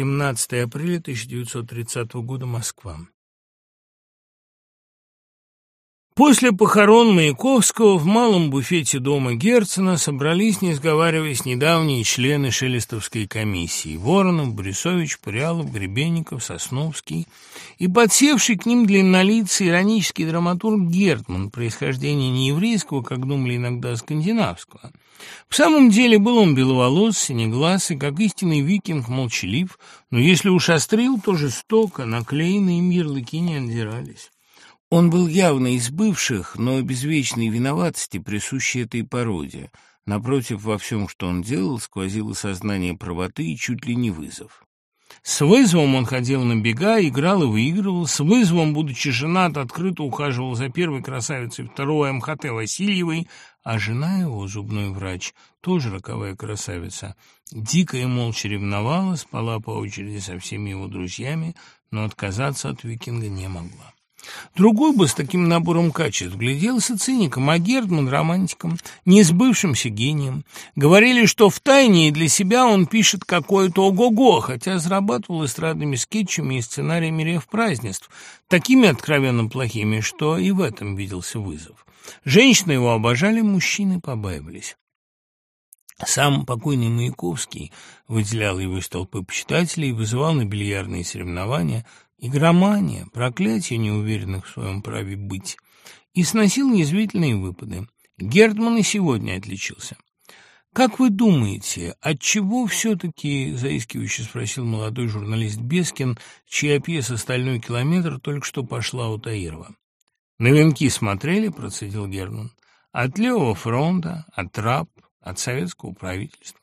17 апреля 1930 года, Москва. После похорон Маяковского в малом буфете дома Герцена собрались, не сговариваясь, недавние члены Шелестовской комиссии – Воронов, Борисович, Пурялов, Гребенников, Сосновский и подсевший к ним длиннолицый иронический драматург Гертман, происхождение не еврейского, как думали иногда, а скандинавского. В самом деле был он беловолос, синеглаз и, как истинный викинг, молчалив, но если уж острил, то жестоко, наклеенные им ярлыки не отдирались. Он был явно из бывших, но без вечной виноватости, присущей этой породе. Напротив, во всем, что он делал, сквозило сознание правоты и чуть ли не вызов. С вызовом он ходил на бега, играл и выигрывал. С вызовом, будучи женат, открыто ухаживал за первой красавицей второго МХТ Васильевой, а жена его, зубной врач, тоже роковая красавица, дико и молча ревновала, спала по очереди со всеми его друзьями, но отказаться от викинга не могла. Другой бы с таким набором качеств гляделся циником, а Гердман — романтиком, не сбывшимся гением. Говорили, что в тайне и для себя он пишет какое-то ого-го, хотя зарабатывал эстрадными скетчами и сценариями рев-празднеств, такими откровенно плохими, что и в этом виделся вызов. Женщины его обожали, мужчины побаивались. Сам покойный Маяковский выделял его из толпы почитателей, вызывал на бильярдные соревнования, игромания, проклятие неуверенных в своем праве быть, и сносил язвительные выпады. Гердман и сегодня отличился. «Как вы думаете, от чего все-таки, — заискивающе спросил молодой журналист Бескин, чья пьеса «Стальной километр» только что пошла у Таирова?» «На венки смотрели?» — процедил Герман. «От левого фронта, от трап, от советского правительства.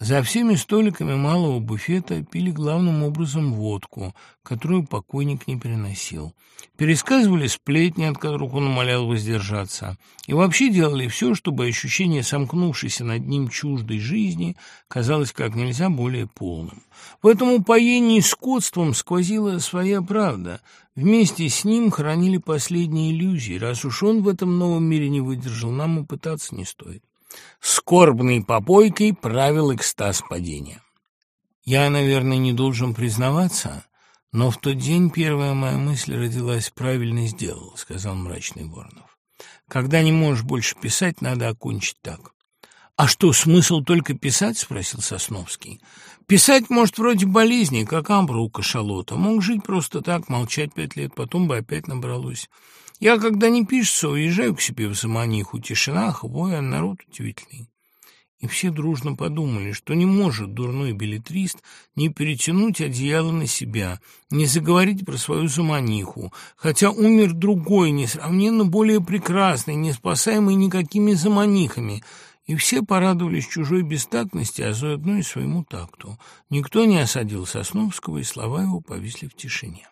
За всеми столиками малого буфета пили главным образом водку, которую покойник не переносил. Пересказывали сплетни, от которых он умолял воздержаться, и вообще делали все, чтобы ощущение сомкнувшейся над ним чуждой жизни казалось как нельзя более полным. В этом упоении скотством сквозила своя правда. Вместе с ним хранили последние иллюзии. Раз уж он в этом новом мире не выдержал, нам и пытаться не стоит. Скорбной попойкой правил экстаз падения. Я, наверное, не должен признаваться, но в тот день первая моя мысль родилась «правильно сделал», — сказал мрачный Воронов. Когда не можешь больше писать, надо окончить так. «А что, смысл только писать?» — спросил Сосновский. «Писать, может, вроде болезни, как амбра у кашалота. Мог жить просто так, молчать пять лет, потом бы опять набралось. Я, когда не пишется, уезжаю к себе в Заманиху. Тишина, хвоя, а народ удивительный. И все дружно подумали, что не может дурной билетрист не перетянуть одеяло на себя, не заговорить про свою заманиху, хотя умер другой, несравненно более прекрасный, не спасаемый никакими заманихами, и все порадовались чужой бестактности, а заодно и своему такту. Никто не осадил Сосновского, и слова его повисли в тишине.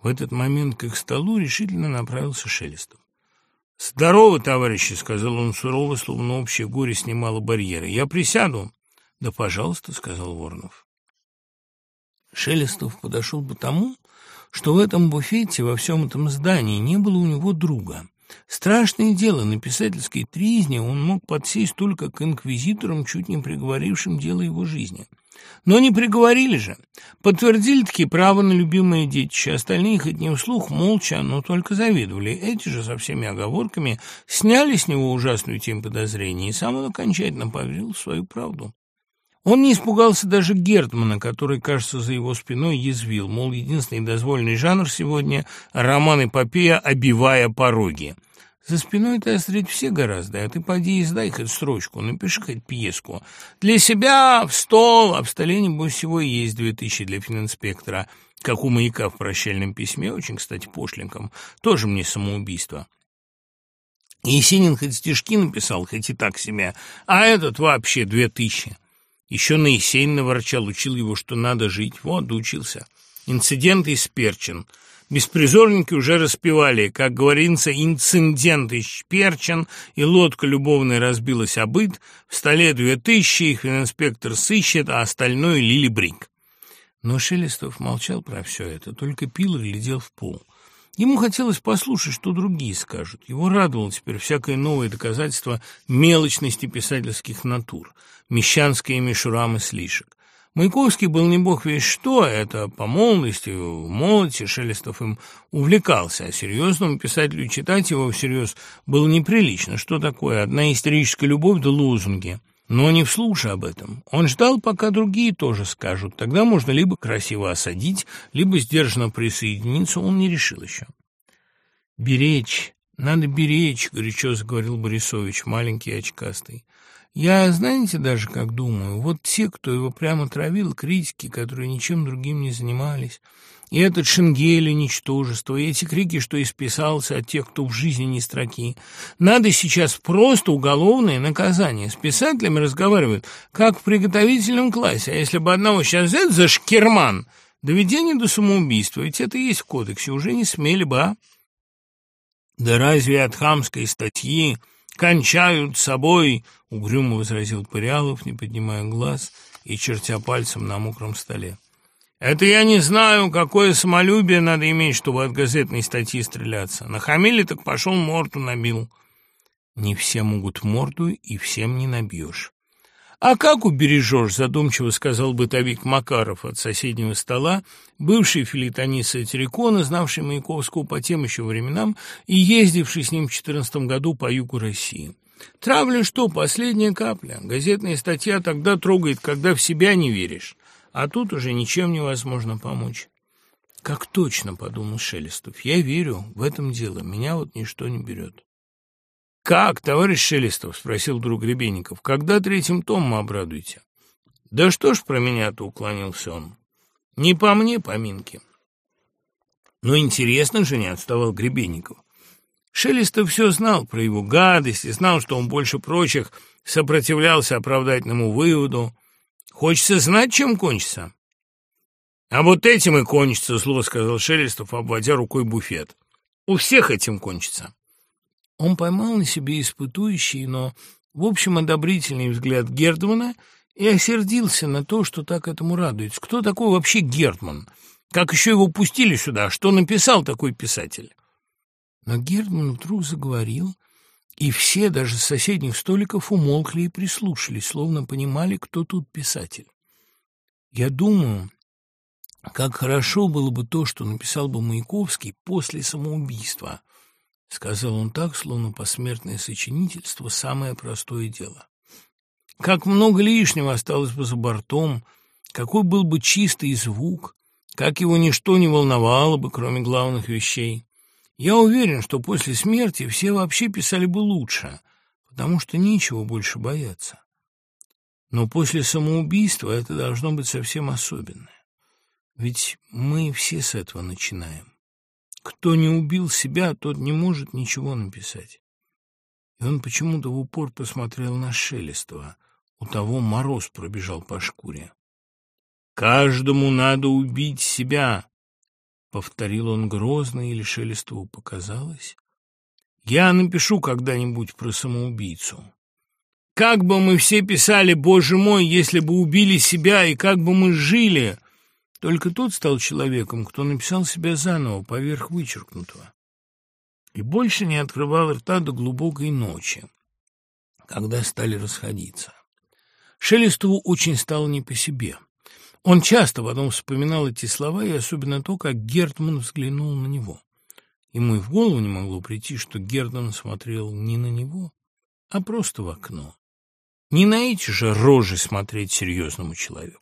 В этот момент к их столу решительно направился Шелестов. «Здорово, товарищи!» — сказал он сурово, словно общее горе снимало барьеры. «Я присяду!» «Да, пожалуйста!» — сказал Воронов. Шелестов подошел потому, что в этом буфете, во всем этом здании, не было у него друга. Страшное дело, на писательской тризне он мог подсесть только к инквизиторам, чуть не приговорившим дело его жизни. Но не приговорили же. Подтвердили таки право на любимое детище. Остальные, хоть не вслух, молча, но только завидовали. Эти же со всеми оговорками сняли с него ужасную тень подозрений, и сам он окончательно поверил в свою правду. Он не испугался даже Гертмана, который, кажется, за его спиной язвил, мол, единственный дозволенный жанр сегодня — роман-эпопея «Обивая пороги». За спиной-то острить все гораздо, а ты поди и сдай хоть строчку, напиши хоть пьеску. Для себя в стол, а в столе, небось, всего и есть две тысячи для фининспектора, как у маяка в прощальном письме, очень, кстати, пошленьком, тоже мне самоубийство. Есенин хоть стишки написал, хоть и так себе, а этот вообще две тысячи. Еще на Есенина ворчал, учил его, что надо жить. Вот, доучился. Инцидент исперчен. Беспризорники уже распевали, как говорится, инцидент исперчен, и лодка любовная разбилась о быт, в столе две тысячи, их инспектор сыщет, а остальное — Лили Брик. Но Шелестов молчал про все это, только пил и глядел в пол. Ему хотелось послушать, что другие скажут. Его радовало теперь всякое новое доказательство мелочности писательских натур, мещанская мишура мыслишек. Маяковский был не бог весь что, это по молодости, в молодости Шелестов им увлекался, а серьезному писателю читать его всерьез было неприлично. Что такое? Одна историческая любовь да лозунги. Но не вслушай об этом. Он ждал, пока другие тоже скажут. Тогда можно либо красиво осадить, либо сдержанно присоединиться. Он не решил еще. «Беречь, надо беречь», — горячо заговорил Борисович, маленький очкастый. Я, знаете, даже как думаю, вот те, кто его прямо травил, критики, которые ничем другим не занимались, и этот Шенгель ничтожество, и эти крики, что исписался от тех, кто в жизни не строки. Надо сейчас просто уголовное наказание. С писателями разговаривают, как в приготовительном классе, а если бы одного сейчас взять за шкерман, доведение до самоубийства, ведь это есть в кодексе, уже не смели бы, а? Да разве от хамской статьи кончают собой, — угрюмо возразил Пырялов, не поднимая глаз и чертя пальцем на мокром столе. «Это я не знаю, какое самолюбие надо иметь, чтобы от газетной статьи стреляться. Нахамили, так пошел морду набил». «Не все могут морду, и всем не набьешь». «А как убережешь?» — задумчиво сказал бытовик Макаров от соседнего стола, бывший филитонист Сатирикона, знавший Маяковского по тем еще временам и ездивший с ним в четырнадцатом году по югу России. «Травля что, последняя капля? Газетная статья тогда трогает, когда в себя не веришь, а тут уже ничем невозможно помочь». «Как точно», — подумал Шелестов, — «я верю, в этом дело, меня вот ничто не берет». «Как, товарищ Шелестов?» — спросил друг Гребенников. «Когда третьим томом обрадуете?» «Да что ж про меня-то?» — уклонился он. «Не по мне поминки». «Ну, интересно же, не отставал Гребенников. Шелестов все знал про его гадость и знал, что он больше прочих сопротивлялся оправдательному выводу. Хочется знать, чем кончится. «А вот этим и кончится», — зло сказал Шелестов, обводя рукой буфет. «У всех этим кончится». Он поймал на себе испытующий, но, в общем, одобрительный взгляд Гердмана и осердился на то, что так этому радуется. Кто такой вообще Гердман? Как еще его пустили сюда? Что написал такой писатель? Но Гердман вдруг заговорил, и все, даже с соседних столиков, умолкли и прислушались, словно понимали, кто тут писатель. Я думаю, как хорошо было бы то, что написал бы Маяковский после самоубийства, — сказал он так, словно посмертное сочинительство — самое простое дело. Как много лишнего осталось бы за бортом, какой был бы чистый звук, как его ничто не волновало бы, кроме главных вещей. Я уверен, что после смерти все вообще писали бы лучше, потому что нечего больше бояться. Но после самоубийства это должно быть совсем особенное. Ведь мы все с этого начинаем. Кто не убил себя, тот не может ничего написать. И он почему-то в упор посмотрел на Шелестова. У того мороз пробежал по шкуре. «Каждому надо убить себя», — повторил он грозно, или Шелестову показалось. «Я напишу когда-нибудь про самоубийцу. Как бы мы все писали, боже мой, если бы убили себя, и как бы мы жили!» Только тот стал человеком, кто написал себя заново, поверх вычеркнутого. И больше не открывал рта до глубокой ночи, когда стали расходиться. Шелестову очень стало не по себе. Он часто потом вспоминал эти слова, и особенно то, как Гертман взглянул на него. Ему и в голову не могло прийти, что Гердман смотрел не на него, а просто в окно. Не на эти же рожи смотреть серьезному человеку.